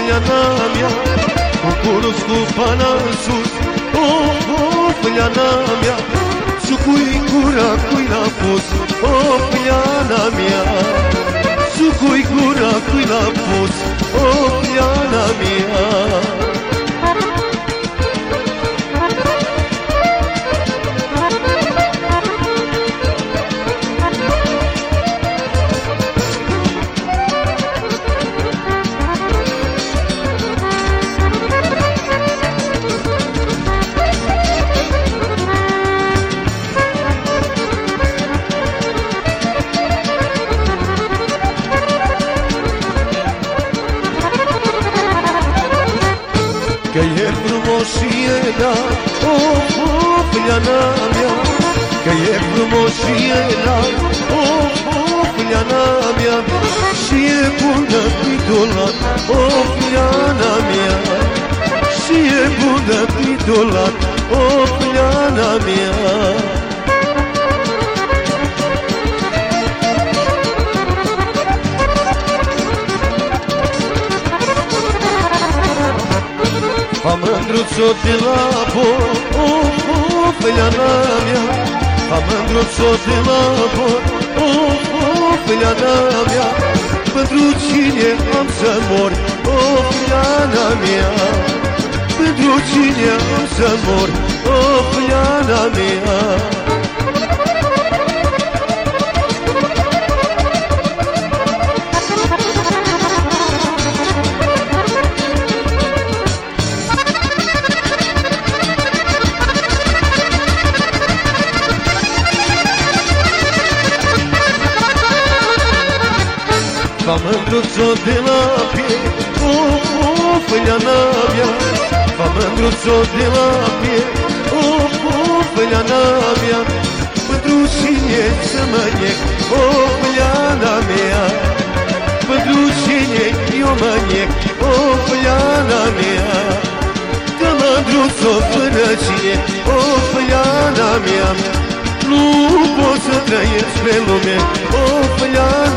fliana mea Cu curul cu pana în sus. O, o, fliana mea Și cui cura cui l-a pus και η ευγνωσία να μια, και η ευγνωσία οχ πλανάμια σι επούντα πίτολα να πλανάμια σι επούντα πίτολα να μια. Am mândruț-o de la bor, o, o, feliana mea. Am mândruț-o de la bor, o, o, feliana mea. Pentru cine am să mor, o, feliana mea. Pentru cine am să mor, o, feliana mea La mândruță de la piei Uf, uf, ea n-avea La mândruță de la piei Uf, uf, ea n-avea Pentru cine să mă nec O pleana mea Pentru cine eu mă nec O pleana mea Că mândruță până cine O pleana mea Nu pot să trăiesc pe lume O pleana